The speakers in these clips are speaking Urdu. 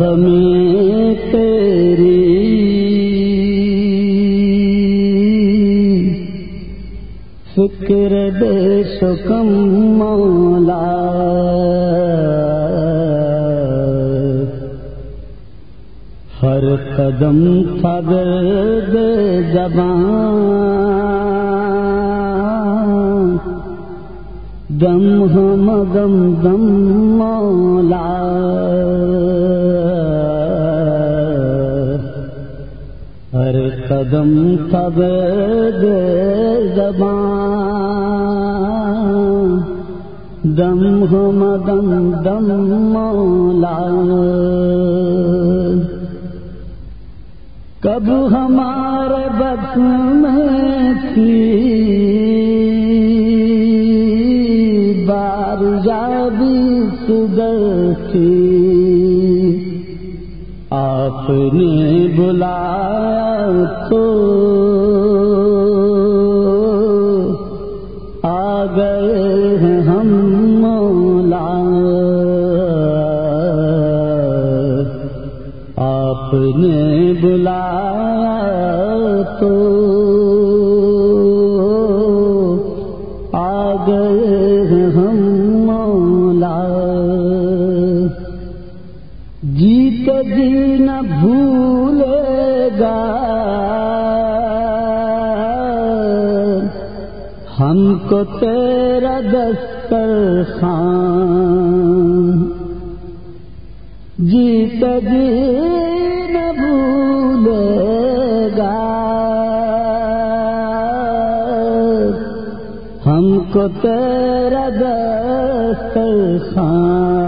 میں تیری فکر بے شکم مولا ہر قدم فگر زبان دم ہم دم دم مولا۔ ہر قدم تب زبان۔ دم ہم دم دم مولا۔ کب ہمارے بس میں تھی پنجابی سگر تھی آپ نے بلایا تو آ گئے ہیں ہم مولا۔ آپ نے بلایا تو بھولے گا۔ ہم کو تیرا دستر خان جیت جی نہ بھولے گا۔ ہم کو تیرا دستر خان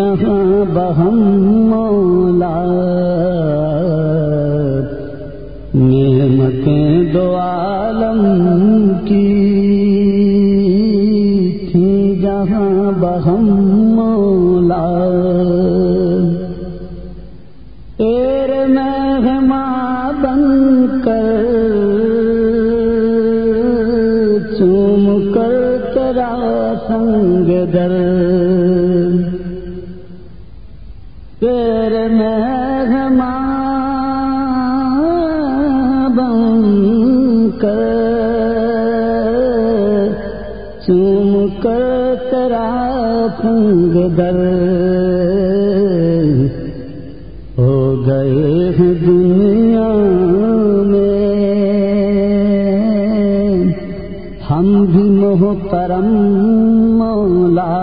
جہاں بہم مولا نعمتیں دو عالم کی تھی جہاں بہم مولا ایر مہماں بن کر چوم کر تیرا سنگ در پیر میں بن کر چوم کر تیرا سنگ در ہو گئے ہیں دنیا میں۔ ہم بھی محترم مولا